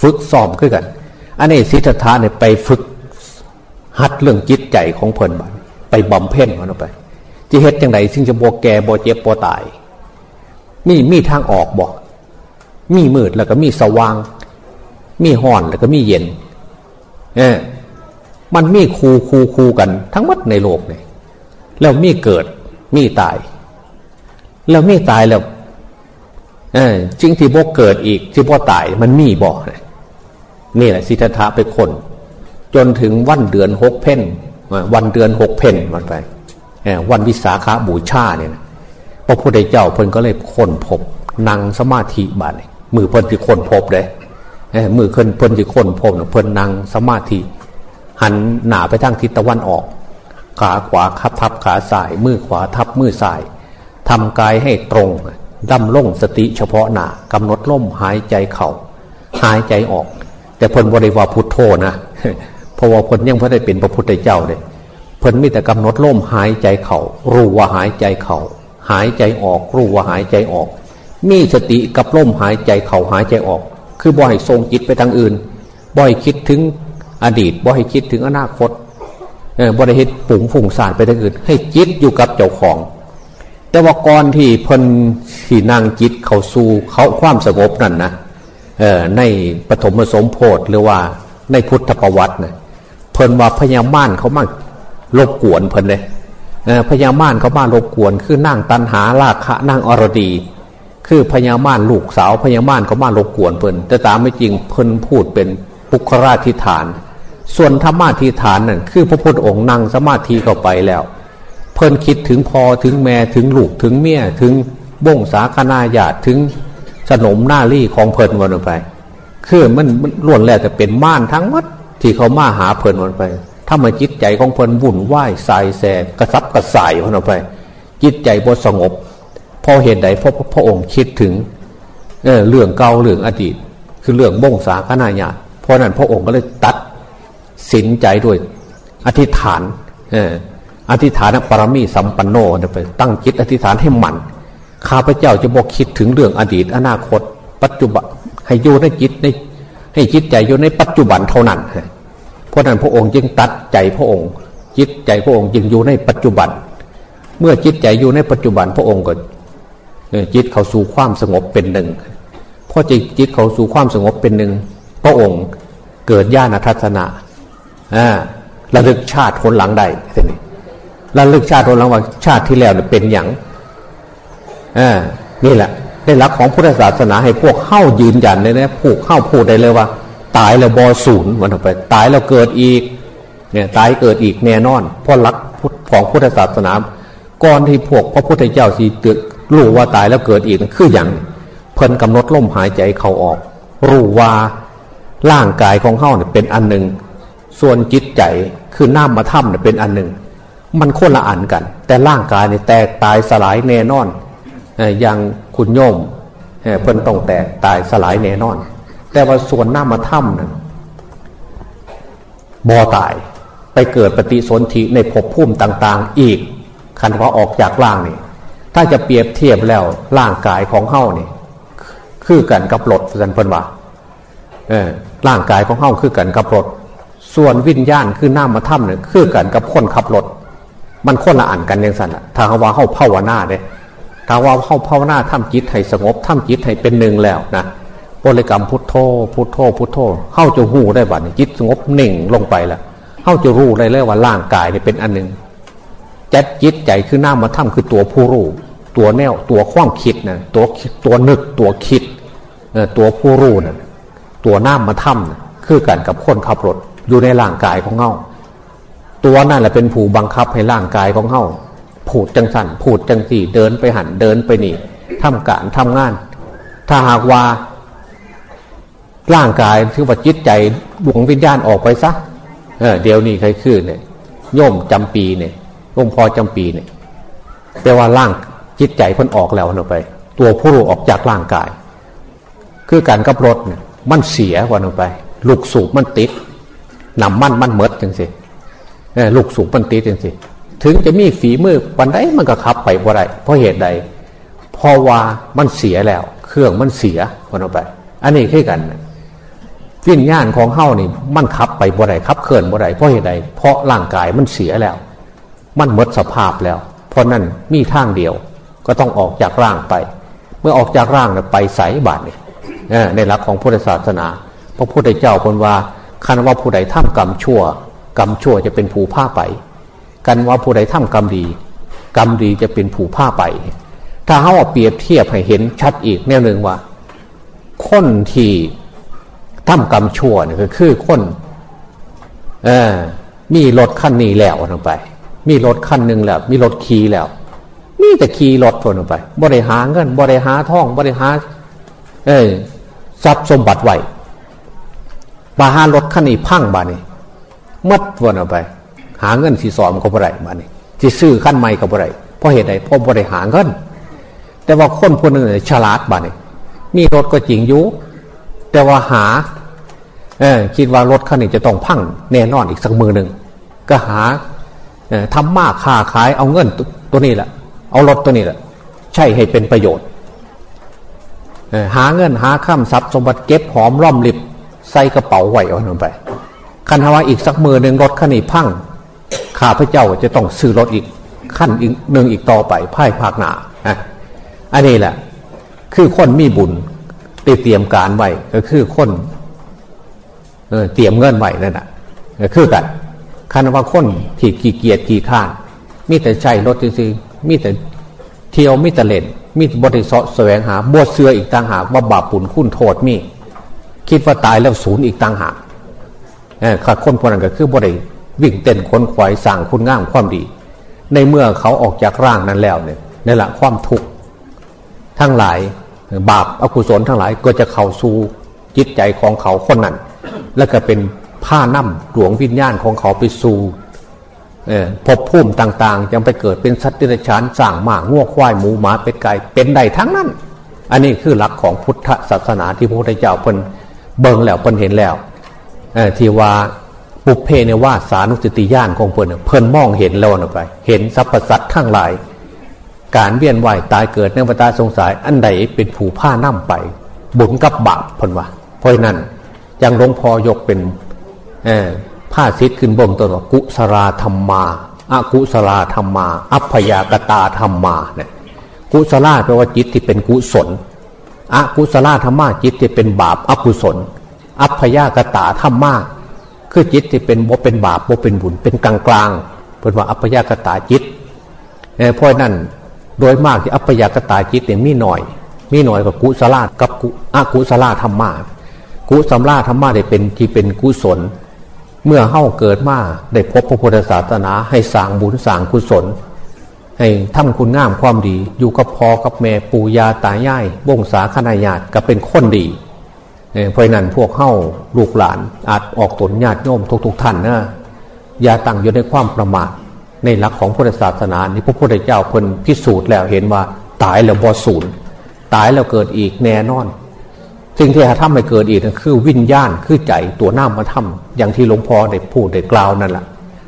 ฝึกซ้อมขึ้นกัน อันนี้สิทธาเนี่ยไปฝึกหัดเรื่องจิตใจของเพลินบันไปบำเพ็ญมันออกไปจะเฮ็ดยังไงซึ่งจะบวแก่บวเจ็บปวตาย มีมีทางออกบอก มีมืดแล้วก็มีสว่าง มีห่อนแล้วก็มีเย็น เออมันมีคูคูคูกัน ทั้งหมดในโลกเลยแล้วมีเกิด มีตาย แล้วมีตายแล้วเออจริงที่บกเกิดอีกที่บ่ตายมันมีบอกนี่แหละสิทธะไปคน จนถึงวันเดือนหกเพนวันเดือนหกเพนมันไปวันวิสาขาบูชาเนี่ย พระพุทธเจ้าเพิ่นก็เลยค้นพบนั่งสมาธิบาดมือเพิ่นที่ค้นพบเลยมือเพิ่นเพิ่นที่ค้นพบเพิ่นนั่งสมาธิ หันหนาไปทางทิศตะวันออก ขาขวาคับทับขาซ้าย มือขวาทับมือซ้ายทำกายให้ตรงดำล่งสติเฉพาะหนากำหนดล่มหายใจเขา่าหายใจออก แต่เพิ่นบริวาพุทโธนะเพราะว่าเพิ่นยังพระได้เป็นพระพุทธเจ้าเลยเพิ่นมีแต่กำหนดล่มหายใจเขา่ารู้ว่าหายใจเขา่า หายใจออกรู้ว่าหายใจออก มีสติกับล่มหายใจเข่าหายใจออก คือบ่อยทรงจิตไปทางอื่น บ่อยคิดถึงอดีตบ่อยคิดถึงอนาคตบ่ได้เห็นปุ่งฝุ่งสารไปทางอื่น ให้จิตอยู่กับเจ้าของ แต่ว่าก่อนที่เพิ่นที่นางจิตเขาสู่เขาความสงบนั่นนะในปฐมสมโพธิหรือว่าในพุทธประวัตินะเพิ่นว่าพญาม่านเขามารบกวนเพิ่นเลย พญามารเขามารบกวนคือนั่งตันหาลากะนั่งอรดี คือพญามารลูกสาวพญามารเขามารบกวนเพิ่นแต่ตามไม่จริงเพิ่นพูดเป็นปุคราธิฐาน ส่วนธรรมาธิฐานนั่นคือพระพุทธองค์นั่งสมาธิเข้าไปแล้ว เพิ่นคิดถึงพอถึงแม่ถึงลูกถึงเมียถึงบ่งสาคนาญาติถึงสนมหน้ารี่ของเพิ่นวันไป คือมันล้วนแล้วแต่เป็นม่านทั้งหมดที่เขามาหาเพิ่นวันไป ถ้ามาจิตใจของเพลินวุ่นวายสายแสกระซับกระสายพนออกไป จิตใจบสงบพอเห็นใดพระพระองค์คิดถึงเเรื่องเก่าเรื่องอดีต คือเรื่องบ่งสาขนาญาเพราะนั้นพระองค์ก็เลยตัดสินใจด้วยอธิษฐานเอออธิษฐานปรมีสัมปันโนไปตั้งจิตอธิษฐานให้มันข้าพเจ้าจะบอกคิดถึงเรื่องอดีต อนาคต ปัจจุบันให้อยู่ในจิตในให้จิตใจอยู่ในปัจจุบันเท่านั้น เพราะนั้นพระองค์จึงตัดใจพระองค์ จิตใจพระองค์จึงอยู่ในปัจจุบัน เมื่อจิตใจอยู่ในปัจจุบันพระองค์ก็จิตเขาสู่ความสงบเป็นหนึ่งพอจิตจิตเขาสู่ความสงบเป็นหนึ่งพระองค์เกิดญาณทัศนะอ่าระลึกชาติคนหลังใดทีนี้ระลึกชาติคนหลังว่าชาติที่แล้วเป็นอย่างอ่านี่แหละได้รับของพุทธศาสนาให้พวกเข้ายืนยันเลยนะผูกเข้าพูดได้เลยว่า ตายแล้วบอศูนย์วันออกไป ตายแล้วเกิดอีกเนี่ยตายเกิดอีกแน่นอน เพราะลักของพุทธศาสนาก่อนที่พวกพระพุทธเจ้าสีเตือรู้ว่าตายแล้วเกิดอีกคืออย่างเพิ่นกำหนดลมหายใจเขาออก รู้ว่าร่างกายของเขาเนี่ยเป็นอันหนึ่งส่วนจิตใจคือน้ามาถ้ำเนี่ยเป็นอันหนึ่งมันคนละอันกัน แต่ร่างกายเนี่ยแตกตายสลายแน่นอนอย่างคุณโยมเพิ่นต้องแตกตายสลายแน่นอน แต่ว่าส่วนหน้ามาถ้ำนั้นบ่อตายไปเกิดปฏิสนธิในภพภูมิต่าง ๆ อีก คันว่าออกจากร่างนี่ถ้าจะเปรียบเทียบแล้วร่างกายของเฮ้านี่คือกันกับรถสันเพิ่นว่าเออร่างกายของเฮ้าคือกันกับรถส่วนวิญญาณคือหน้ามาถ้ำเนี่ยคือกันกับคนขับรถมันคนละอันกันอย่างสันถ้าว่าเฮ้าภาวนาเนี่ยถ้าว่าเฮ้าภาวนาทำจิตให้สงบทำจิตให้เป็นหนึ่งแล้วนะ บริกรรมพุทโธพุทโธพุทโธเข้าจะหูได้บัดจิตสงบเน่งลงไปแล้วเข้าจะรู้ได้เลยว่าร่างกายเนี่ยเป็นอันหนึ่งจัดจิตใจคือหน้ามาถ้ำคือตัวผู้รู้ตัวแนวตัวความคิดนะตัวตัวนึกตัวคิดตัวผู้รู้นะตัวหน้ำมาถ้ำคือกันกับคนขับรถอยู่ในร่างกายของเฮาตัวนั่นแหละเป็นผู้บังคับให้ร่างกายของเฮาผูดจังสันผูดจังสีเดินไปหันเดินไปนี่ทำการทำงาน ถ้าหากว่า ร่างกายคือว่าจิตใจดวงวิญญาณออกไปซะเเดี๋ยวนี้ใครคือเนี่ยโยมจำปีเนี่ยโยมพอจำปีเนี่ยแปลว่าร่างจิตใจพ้นออกแล้วเนาะไป ตัวผู้รู้ออกจากร่างกาย คือการกับรถเนี่ยมันเสียวันไป ลูกสูบมันติดนำมันมันเมดจังสิลูกสูบมันติดจังสิถึงจะมีฝีมือวันใดมันก็ขับไปบ่ได้เพราะเหตุใดเพราะว่ามันเสียแล้ว เครื่องมันเสียวันไป อันนี้คือกัน วิญญาณของเฮ้านี่มันขับไปบ่ได้ขับเคลื่อนบ่ได้เพราะเหตุใดเพราะร่างกายมันเสียแล้ว มันหมดสภาพแล้ว เพราะนั้นมีทางเดียวก็ต้องออกจากร่างไป เมื่อออกจากร่างไปใสบาทนี่ยในหลักของพุทธศาสนา พระพุทธเจ้าคนว่าคันว่าผู้ใดทำกรรมชั่ว กรรมชั่วจะเป็นผู้ผ้าไป กันว่าผู้ใดทำกรรมดี กรรมดีจะเป็นผู้ผ้าไป ถ้าเขาเปรียบเทียบให้เห็นชัดอีกแนวหนึ่งว่าคนที่ ทำกรรมชั่วเนี่ยก็คือคนเออมีรถคันนี้แล้วลงไป มีรถคันหนึ่งแล้ว มีรถขี่แล้ว มีแต่ขี่รถทนลงไปบริหารเงินบริหารท่องบริหารเออทรัพย์สมบัติไหวบาหารถคันนี้พังบานี่มัดวนออกไป หาเงินสีสอมก็บ่ได้บานี่ที่ซื้อขั้นใหม่ก็บ่ได้เพราะเหตุใดเพราะบริหารเงินแต่ว่าคนคนหนึ่งฉลาดบานี่มีรถก็จริงอยู่ แต่ว่าหาเออคิดว่ารถคันนี้จะต้องพังแน่นอนอีกสักมือหนึ่งก็หาทำมากค่าขายเอาเงินตัวนี้แหละ เอารถตัวนี้แหละ ใช่ให้เป็นประโยชน์หาเงินหาข้ามทรัพย์สมบัติเก็บหอมร่อมริบใส่กระเป๋าไหวเอาลงไปคันทว่าอีกสักมือหนึ่งรถคันนี้พังข้าพเจ้าจะต้องซื้อรถอีกขั้นอีกหนึ่งอีกต่อไปพ่ายภาคหนาอันนี้แหละ คือคนมีบุญ ได้เตรียมการไว้ก็คือคนเเตรียมเงินไว้นั่นแหะคือกันคันว่าคนที่ขี้เกียจขี้ข้านมีแต่ใช้รถจริงๆมีแต่เที่ยวมีแต่เล่นมีบริสุทธ์แสวงหาบวชเสืออีกต่างหากว่าบาปปุลคุณโทษมี คิดว่าตายแล้วศูนย์อีกต่างหากขาดคนพวกนั้นก็คือบริวิ่งเต้นค้นขวายสั่งคุณง่ามความดี ในเมื่อเขาออกจากร่างนั้นแล้วเนี่ยนี่แหละความทุกข์ทั้งหลาย บาปอกุศลทั้งหลายก็จะเข้าสู่จิตใจของเขาคนนั้น แล้วก็เป็นผ้าน้ำหลวงวิญญาณของเขาไปสู่พบพุ่มต่างๆยังไปเกิดเป็นสัตว์ดิรัจฉานสร้างหมากง่วควายหมูหมาเป็ดไก่เป็นใดทั้งนั้น อันนี้คือหลักของพุทธศาสนาที่พระพุทธเจ้าเพิ่นเบิ่งแล้วเพิ่นเห็นแล้วที่ว่าปุเพเนว่าสานุสติญาณของเพิ่นเพิ่นมองเห็นแล้วนะไป เห็นสรรพสัตว์ทั้งหลาย การเวียนว่ายตายเกิดในวัฏสงสารอันใดเป็นผูผ้าน้ำไป บุญกับบาปพนวะเพราะนั้นยังหลวงพ่อยกเป็นผ้าซิดขึ้นบ่มตัวว่ากุศลธรรมมาอากุศลธรรมมา อัพยากตาธรรมมาเนี่ยกุศลแปลว่าจิตที่เป็นกุศลอากุศลธรรมะจิตที่เป็นบาปอกุศล อัพยากตาธรรมะคือจิตที่เป็นบ่เป็นบาปบ่เป็นบุญเป็นกลางกลางเป็นว่าอัพยากตาจิตเพราะนั้น โดยมากที่อัปยากตาจิตเนี่ยมีหน่อย มีหน่อยกับกุศลากับกุอากุศลาธรรมะกุสัมลาธรรมะได้เป็นที่เป็นกุศล เมื่อเข้าเกิดมาได้พบพระพุทธศาสนา ให้สางบุญสางกุศล ให้ทำคุณงามความดี อยู่กับพอกับแม่ปู่ยาตายายบ่งสาขนายาตก็เป็นคนดีเพราะนั้นพวกเข้าลูกหลานอาจออกตนญาติโยมทุกๆท่านนะอย่าตั้งอยู่ในความประมาท ในหลักของพุทธศาสนานี่พระพุทธเจ้าคนพิสูจน์แล้วเห็นว่าตายแล้วบอสูญตายแล้วเกิดอีกแน่นอนสิ่งที่ทำให้เกิดอีกนั่นคือวิญญาณคือใจตัวน้ามาทำอย่างที่หลวงพ่อได้พูดได้กล่าวนั่นแหละ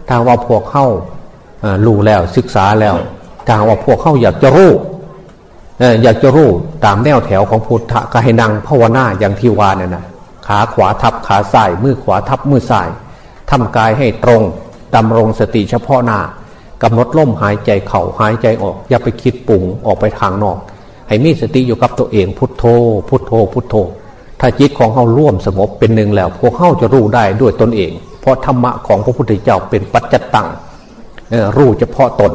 ถ้าว่าพวกเข้ารู้แล้วศึกษาแล้วถ้าว่าพวกเข้าอยากจะรู้อยากจะรู้ตามแนวแถวของพุทธะก็ให้นั่งภาวนาอย่างที่วาเนี่ยนะขาขวาทับขาซ้ายมือขวาทับมือซ้ายทำกายให้ตรงดำรงสติเฉพาะหน้า กำหนดลมหายใจเข่าหายใจออก อย่าไปคิดปุ่งออกไปทางนอก ให้มีสติอยู่กับตัวเองพุทโธ พุทโธ พุทโธ ถ้าจิตของเขาร่วมสงบเป็นหนึ่งแล้ว พวกเขาจะรู้ได้ด้วยตนเอง เพราะธรรมะของพระพุทธเจ้าเป็นปัจจตังรู้เฉพาะตน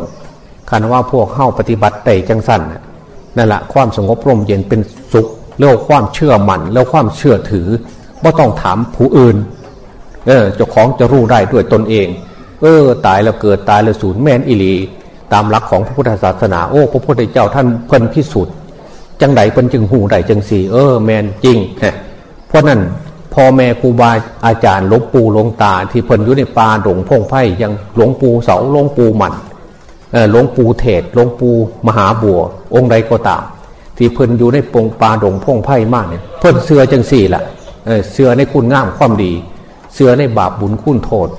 คันว่าพวกเข้าปฏิบัติใดจังสั้นนั่นแหละความสงบร่มเย็นเป็นสุขเรื่องความเชื่อมั่นแล้วความเชื่อถือไม่ต้องถามผู้อื่นเออเจ้าของจะรู้ได้ด้วยตนเอง เออ ตายแล้วเกิดตายแล้วสูญแม่นอิลี ตามหลักของพระพุทธศาสนาโอ้พระพุทธเจ้าท่านเพิ่นพิสูจน์จังไดเพิ่นจึงหูไดจังสีเออ แมนจริงเพราะนั้นพ่อแม่ครูบาอาจารย์หลวงปู่หลวงตา ที่เพิ่นอยู่ในป่าดงพงไพ่ยังหลวงปู่เสาหลวงปู่หมันหลวงปู่เทศหลวงปู่มหาบัว องค์ใดก็ตาม ที่เพิ่นอยู่ในปงป่าดงพงไพ่มากเนี่ยเพิ่นเสือจังสี่แหละเสือในคุณงามความดี เสือในบาปบุญคุณโทษ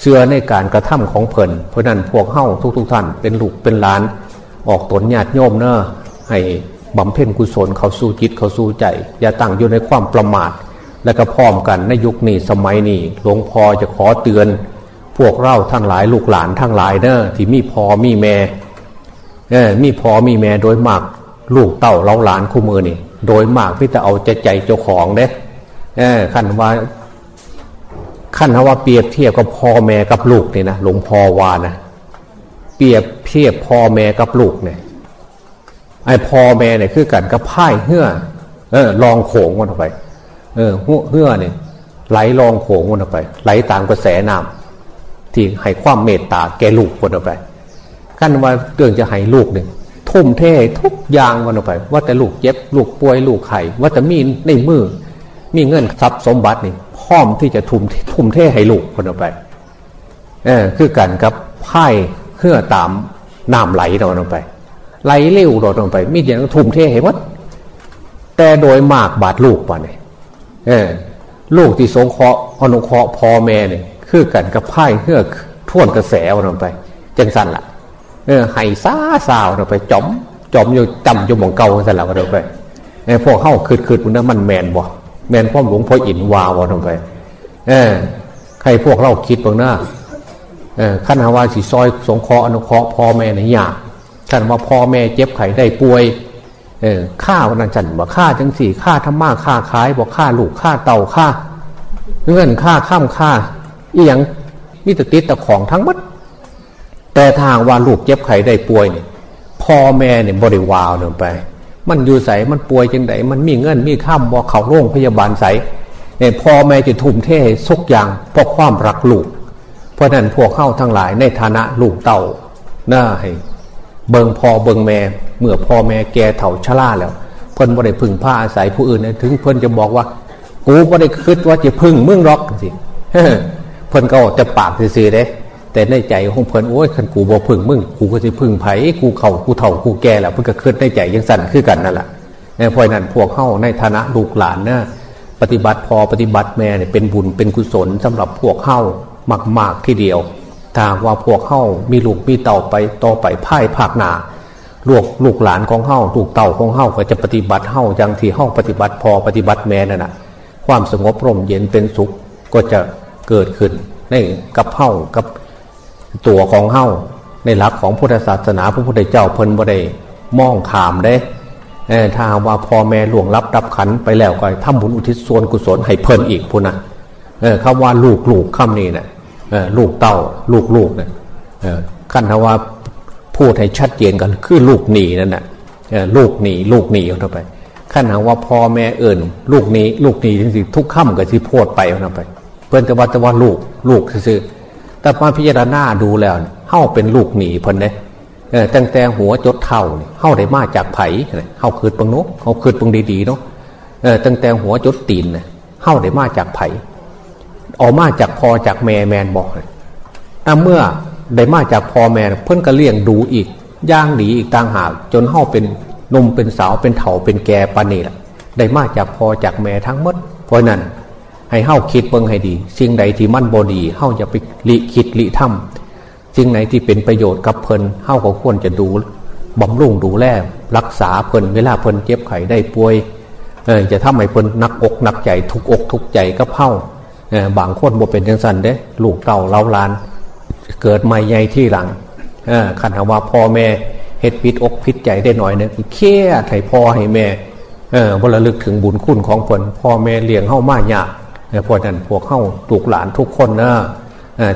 เสือในการกระทำของเพลินเพราะนั้นพวกเข้าทุกๆทท่านเป็นลูกเป็นหลาน ออกตนญาติโยมเนอะให้บำเพ็ญกุศลเขาสู้จิตเขาสู้ใจ อย่าตั้งอยู่ในความประมาท และก็พร้อมกันในยุคนี้สมัยนี้หลวงพ่อจะขอเตือน พวกเราทั้งหลายลูกหลานทั้งหลายเนอะที่มีพอมีแม่เออมีพอมีแม่โดยมากลูกเต่าเล้าหลานคู่มือนี่ โดยมากพี่จะเอาใจใจเจ้าของเด้เออขันว่า ขั้นว่าเปรียบเทียบกับพ่อแม่กับลูกเนี่ยนะหลวงพ่อวานะเปรียบเทียบพ่อแม่กับลูกเนี่ยไอ้พ่อแม่เนี่ยคือกันกับพ่ายเหื่อเออลองโขงมันออกไป เออเหื่อเนี่ยไหลลองโขงมันออกไป ไหลตามกระแสน้ำที่ให้ความเมตตาแก่ลูกคนออกไปขั้นว่าเรื่องจะให้ลูกเนี่ยทุ่มเททุกอย่างมันออกไป ว่าแต่ลูกเจ็บลูกป่วยลูกไข้ว่าแต่มีในมือมีเงินทรัพย์สมบัตินี่ พร้อมที่จะทุ่มทุ่มเทให้ลูกคนออกไปเออคือกันกับไพ่เพื่อตามน้ำไหลเราลงไป ไหลเร็วเราลงไป มีอย่างทุ่มเทให้วัดแต่โดยมากบาดลูกป่ะเนี่ยเออลูกที่สงเคราะห์อนุเคราะห์พ่อแม่เนี่ยคือกันกับไพ่เพื่อท่วนกระแสเราลงไปจังสันละ่ะเออไห้ซาซาวเราไปจอมจอมอยู่จำอยู่หมองเก่าสันละเราไปไอ้พวกเข้าคืดคืดมันนั้นมันแมนบ่ แมนพ่อหลวงพ่ออินวาวลงไป เออใครพวกเราคิดบ้างนะเออขั้นหาวาสีซอยสงเคราะห์อนุเคราะห์พ่อแม่ในยากขั้นว่าพ่อแม่เจ็บไข้ได้ป่วย เออฆ่าวันนั้นจันบอกฆ่าจังสี่ฆ่าธรรมะฆ่าขายบอกฆ่าลูกฆ่าเต่าฆ่าเงื่อนฆ่าข้ามฆ่าอีหยังมิตรติดแต่ของทั้งหมดแต่ทางว่าลูกเจ็บไข้ได้ป่วยเนี่ยพ่อแม่เนี่ยบริวาวลงไป มันอยู่ใสมันป่วยจังไดมันมีเงินมีข้ามบอเขาโรงพยาบาลใสเนี่ยพ่อแม่จะทุ่มเทสุกอย่างเพราะความรักลูก เพราะนั้นพวกเข้าทั้งหลายในฐานะลูกเต่าหน้าให้ เบิงพอเบิงแม่ เมื่อพ่อแม่แกเถ่าชราแล้ว เพิ่นบ่ได้พึ่งผ้าอาศัยผู้อื่นนะถึงเพิ่นจะบอกว่ากูบ่ได้คิดว่าจะพึ่งมึงรอกสิเพิ่นก็จะปากซื่อๆเด้ แต่ในใจของเพิ่นโอ้ยขันกูบ่พึ่งมึงกูก็จะพึ่งไผ่กูเข่ากูเถ่ากูแก่แล้วเพิ่นก็คิดในใจยังสั่นคือกันนั่นแหละเพราะนั้นพวกเข้าในฐานะลูกหลานนะปฏิบัติพอปฏิบัติแม่เนี่ยเป็นบุญเป็นกุศลสำหรับพวกเข้ามาก ๆ ที่เดียวถ้าว่าพวกเข้ามีลูกมีเต่าไปต่อไปพ่ายภาคหนาลูกลูกหลานของเข้าลูกเต่าของเข้าก็จะปฏิบัติเข้าอย่างที่เข้าปฏิบัติพอปฏิบัติแม่นั่นนะความสงบร่มเย็นเป็นสุขก็จะเกิดขึ้นในกับเข้ากับ ตัวของเฮ้าในหลักของพุทธศาสนาพระพุทธเจ้าเพิ่นบ่ได้มองขามได้ถ้าว่าพ่อแม่หลวงรับรับขันไปแล้วก็ทำบุญอุทิศส่วนกุศลให้เพิ่นอีกพูนะคำว่าลูกลูกคำนี้เนะ่ยลูกเต้าลูกลูกเนี่ยขั้นว่าพูดให้ชัดเจนกันคือลูกหนีนั่นแหะลูกหนีลูกหนีเข้าไปขั้นว่าพ่อแม่เอิ่นลูกนี้ ลูกหนีจริงๆทุกค่ำก็ที่พูดไปเข้าไป เพื่อนจะว่าแต่ว่าลูกลูกคือ แต่มาพิจารณาดูแล้วเฮ้าเป็นลูกหนีเพิ่นเนี่ยตั้งแต่หัวจดเท่าเฮ้าได้มาจากไผ่เฮ้าคืดปังนกเฮ้าคืดปังดีๆเนาะตั้งแต่หัวจดตีนเฮ้าได้มาจากไผ่ออกมาจากพอจากแม่แมนบอกเลยเมื่อได้มาจากพอแม่เพิ่นก็เลี้ยงดูอีกย่างดีอีกต่างหากจนเฮ้าเป็นนมเป็นสาวเป็นเถาเป็นแก่ปานี่แหละได้มาจากพอจากแม่ทั้งหมดเพราะนั้น ให้เฮ้าคิดเบิ่งให้ดี สิ่งใดที่มั่นบอดีเฮ้าจะไปลิคิดลิทำสิ่งไหนที่เป็นประโยชน์กับเพลินเฮ้าก็ควรจะดูบำรุงดูแลรักษาเพลินเวลาเพลินเจ็บไข้ได้ป่วยเออจะทำให้เพลินนักอกนักใจทุกอกทุกใจก็เฮ้าเออบางคนบ่เป็นยังสันเด้ลูกเต่าเล้าลาน เกิดไม่ใหญ่ที่หลังเออขันหาว่าพ่อแม่เฮ็ดพิษอกพิษใจได้หน่อยเนี่ยเคี่ยไถ่พ่อให้แม่เออบรลึกถึงบุญคุณของเพลินพ่อแม่เลี้ยงเข้ามายาก เพราะนั้นพวกเข้าลูกหลานทุกคนนะ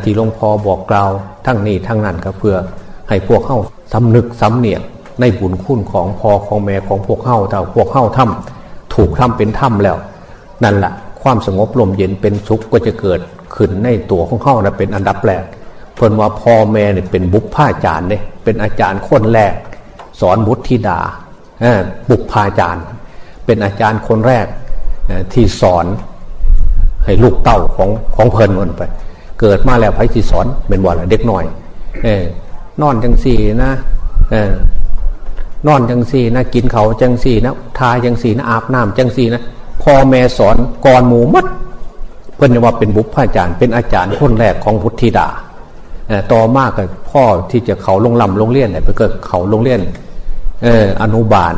ที่หลวงพ่อบอกกล่าวทั้งนี้ทั้งนั้นก็เพื่อให้พวกเข้าสำนึกสำเนียกในบุญคุณของพ่อของแม่ของพวกเข้าแต่พวกเข้าทำถูกทำเป็นถ้ำแล้ว นั่นแหละความสงบลมเย็นเป็นสุขก็จะเกิดขึ้นในตัวของเขานะเป็นอันดับแรกเพิ่นว่าพ่อแม่เนี่ยเป็นบุพผาจารย์เนี่ยเป็นอาจารย์คนแรก สอนบุตรธิดาบุพผาจารย์ เป็นอาจารย์คนแรกที่สอน ให้ลูกเต้าของของเพลินมันไป เกิดมาแล้วไพ่ที่สอนเป็นวันเด็กหน่อย เออนอนจังสี่นะเออนอนจังสี่นะกินเขาจังสี่นะทาจังสี่นะอาบน้ำจังสี่นะพ่อแม่สอนก่อนหมูมัดเพื่อนว่าเป็นบุพผาจารย์ เป็นอาจารย์คนแรกของพุทธิดาต่อมากกับพ่อที่จะเขาลงลำลงเลียนเนี่ยไปเกิดเขาลงเลียนเอออนุบาล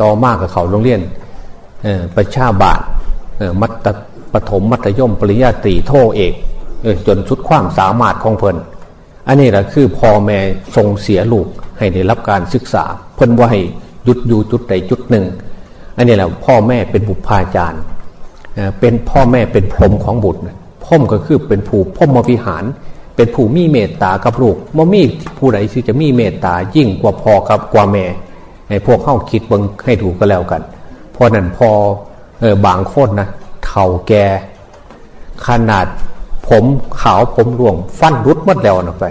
ต่อมากกับเขาลงเลียนประชาบาทมัต ปฐมมัธยมปริญญาตรีโทเอกจนสุดความสามารถของเพลินอันนี้แหละคือพ่อแม่ทรงเสียลูกให้ได้รับการศึกษา เพิ่นว่าให้ยุดอยู่จุดใดจุดหนึ่ง อันนี้แหละพ่อแม่เป็นบุพาจารย์เป็นพ่อแม่เป็นพรหมของบุตรพรหมก็คือเป็นผู้พรหมวิหาร เป็นผู้มีเมตตากับลูกม่มีผู้ใดที่จะมีเมตตายิ่งกว่าพ่อกับกว่าแม่ให้พวกเข้าคิดบังให้ถูกก็แล้วกัน เพราะนั้นพอบางคนนะ เท่าแก่ขนาดผมขาวผมร่วง ฟันรุดมัดแล้วนะไป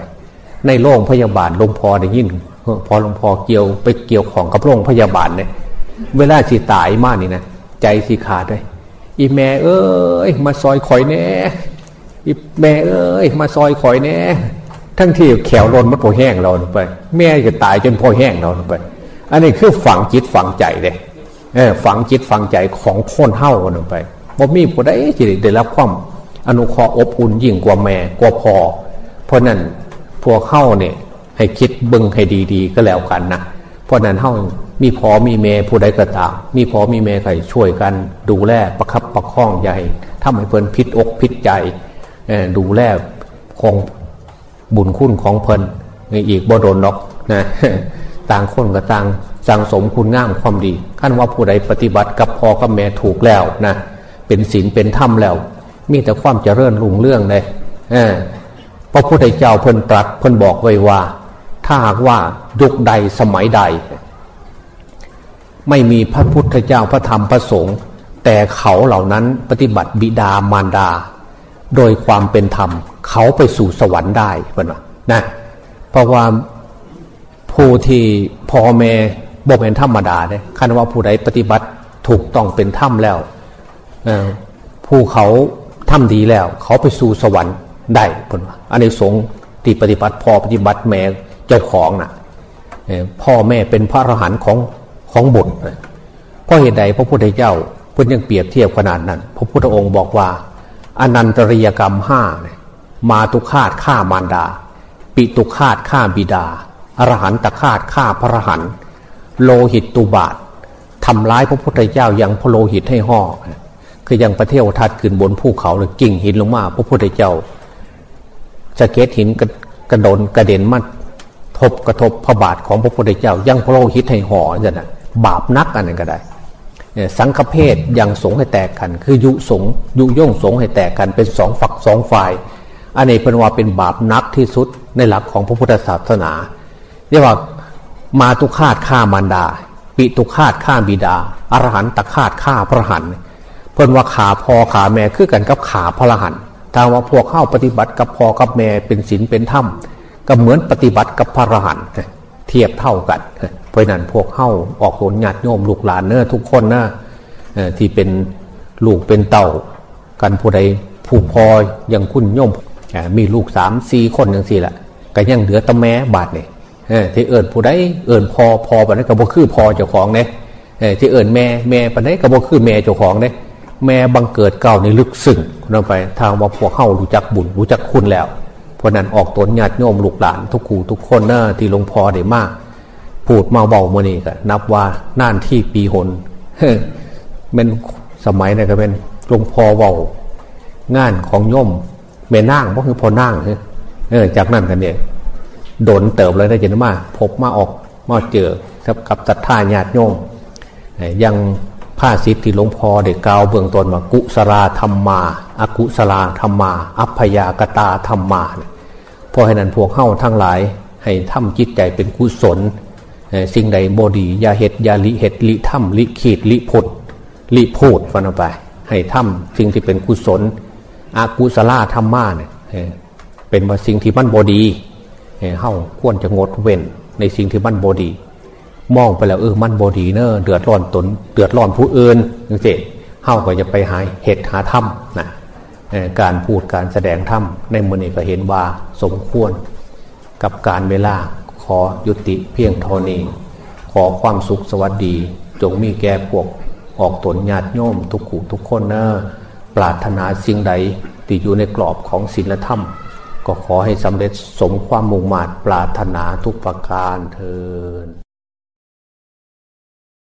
ในโรงพยาบาลหลวงพ่อได้ยินพอหลวงพ่อเกี่ยวไปเกี่ยวของกับโรงพยาบาลเนี่ยเวลาสิตายมากนี่นะใจสิขาดเลยอีแม่เอ้ย มาซอยข่อยแน่อีแม่เอ้ย มาซอยข่อยแน่ทั้งที่แขวรนมันพอแห้งเราไป แม่จะตายจนพอแห้งเราไป อันนี้คือฝังจิตฝังใจเลยเออฝังจิตฝังใจของคนเท่ากันไป บ่มีผู้ใดที่ได้รับความอนุเคราะห์อบอุ่นยิ่งกว่าแม่กว่าพอเพราะนั้นพวกเข้าเนี่ยให้คิดบึงให้ดีๆ ก็แล้วกันนะเพราะนั้นเข้ามีพอมีเมผู้ใดก็ตามมีพอมีเมใครช่วยกัน ดูแลประคับประคองใหญ่ถ้าไม่เพิ่นพิษอกพิษใจดูแลของบุญคุณของเพิ่นอีกบ่โดนนกนะต่างคนกับต่างสังสมคุณงามความดีขั้นว่าผู้ใดปฏิบัติกับพอกับแม่ถูกแล้วนะ เป็นศีลเป็นธรรมแล้ว มีแต่ความเจริญรุ่งเรื่องเลยพระพุทธเจ้าเพิ่นตรัสเพิ่นบอกไว้ว่า ถ้าหากว่ายุคใดสมัยใด ไม่มีพระพุทธเจ้าพระธรรมพระสงฆ์แต่เขาเหล่านั้นปฏิบัติบิดามารดา โดยความเป็นธรรม เขาไปสู่สวรรค์ได้เพื่อนนะเพราะว่าผู้ที่พ่อแม่บอกเป็นธรรมดาเนี่ยคันว่าผู้ใดปฏิบัติถูกต้องเป็นธรรมแล้ว ผู้เขาทำดีแล้ว เขาไปสู่สวรรค์ได้ผลอันนี้สงที่ปฏิบัติพอปฏิบัติแม่เจ้าของนะ่ะพ่อแม่เป็นพระอรหันต์ของของบุตรเพราะเหตุใดพระพุทธเจ้าเพื่อยังเปรียบเทียบขนาดนั้น พระพุทธองค์บอกว่า อนันตริยกรรมห้ามาตุคาตฆ่ามารดา ปิตุคาตฆ่าบิดาอรหันตคาตฆ่าพระอรหันต์โลหิตตุบาททำร้ายพระพุทธเจ้ายังพโลหิตให้ห่อ คือยังประเทวทัดขึ้นบนภูเขาเลยกิ่งหินลงมาพระพุทธเจ้าสะเก็ดหินกระโดนกระเด็นมัดทบกระทบพระบาทของพระพุทธเจ้า ยังพระโลหิตให้ห่อจะนะบาปนักอันนั้นก็ได้เนี่ยสังฆเพศยังสงให้แตกกัน คือยุสงยุย่งสงให้แตกกันเป็นสองฝักสองฝ่าย อันนี้เป็นว่าเป็นบาปนักที่สุดในหลักของพระพุทธศาสนาเรียกว่ามาตุคาตฆ่ามารดา ปิตุคาตฆ่าบิดาอรหันตคาตฆ่าพระหันเพิ่นว่าขาพอขาแม่คือกันกับขาพระหันถ้าว่าพวกเข้าปฏิบัติกับพอกับแม่เป็นศีลเป็นธรรมก็เหมือนปฏิบัติกับพระรหันต์เทียบเท่ากัน เพราะนั้นพวกเข้าออกโนญาติโยมลูกหลานเนอทุกคนนะที่เป็นลูกเป็นเต่า กันผู้ใดผู้พอยังคุณโยมมีลูกสามสี่คนอย่างสี่แหละก็ยังเหลือตะแม้บาทเนี่ยที่เอิญผู้ใดเอิญพอพอปนนั้นก็บ่คือพอเจ้าของเนี่ยที่เอิญแม่แม่ปนนั้นก็บ่คือแม่เจ้าของเนี่ย แม่บังเกิดเก่าในลึกซึ้งลงไปทางว่าพวกเข้ารู้จักบุญรู้จักคุณแล้ว เพราะนั้นออกตนญาติโยมลูกหลาน ทุกขู่ทุกคนเนอะที่หลวงพ่อได้มาก พูดมาเบาโมนี่ก็นับว่าน่านที่ปีหนเป็นสมัยนี่ก็เป็นหลวงพ่อเบางานของโยมแม่นั่งก็คือพอนั่งเออจากนั้นกันเนี่ยโดนเติบเลยได้เจนมาพบมาออกมาเจอกับกับศรัทธาญาติโยมยังาสิทธิหลวงพ่อเด็กกาวเบื้องต้นมากุสราธรรมมาอากุสราธรรมมาอัพยากตาธรรมมาเพราะให้นั้นพวกเข้าทั้งหลาย ให้ทำจิตใจเป็นกุศล สิ่งใดบดียาเห็ดยาลิเห็ดลิถ้ำลิขีดลิพดลิพูดฟันไป ให้ให้ทำสิ่งที่เป็นกุศลอากุศลธรรมะเนี่ยเป็นว่าสิ่งที่มันบดีเฮ้าควรจะงดเว้นในสิ่งที่มันบดี มองไปแล้วเออมันบอดีเนอะเดือดร้อนตนเดือดร้อนผู้อื่นจังสิเฮ้าก็จะไปหาเหตุหาธรรมนะการพูดการแสดงธรรมในมือนี้ก็เห็นว่าสมควร กับการเวลาขอยุติเพียงเท่านี้ ขอความสุขสวัสดี จงมีแก่พวกออกตนญาติโยมทุกขู่ทุกคนเนอะปรารถนาสิ่งใดที่อยู่ในกรอบของศีลธรรม ก็ขอให้สำเร็จสมความมุ่งมา่ปรารถนาทุกประการเทอ